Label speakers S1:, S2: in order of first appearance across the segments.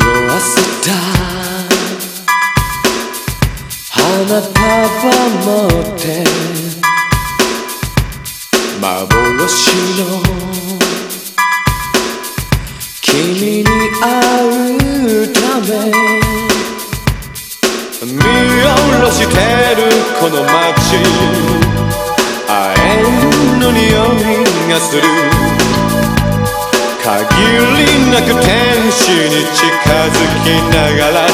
S1: せた。花束持って。幻の。君に会うため。見下ろしてるこの街。会えるのに匂いがする。限りなく天使に近づきながら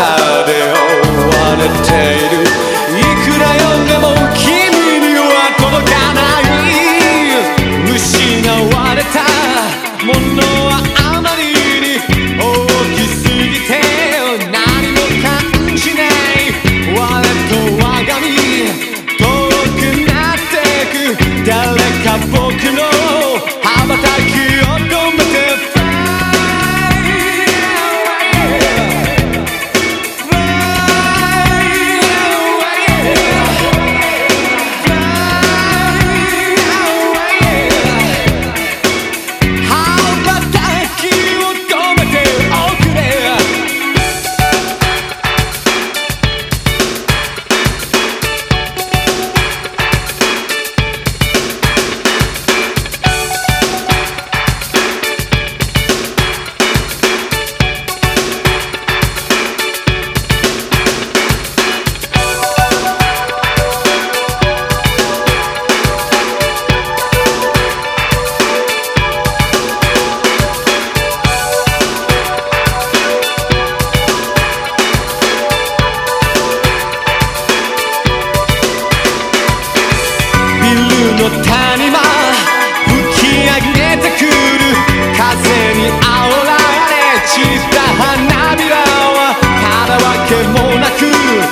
S1: how don't wanna tell cool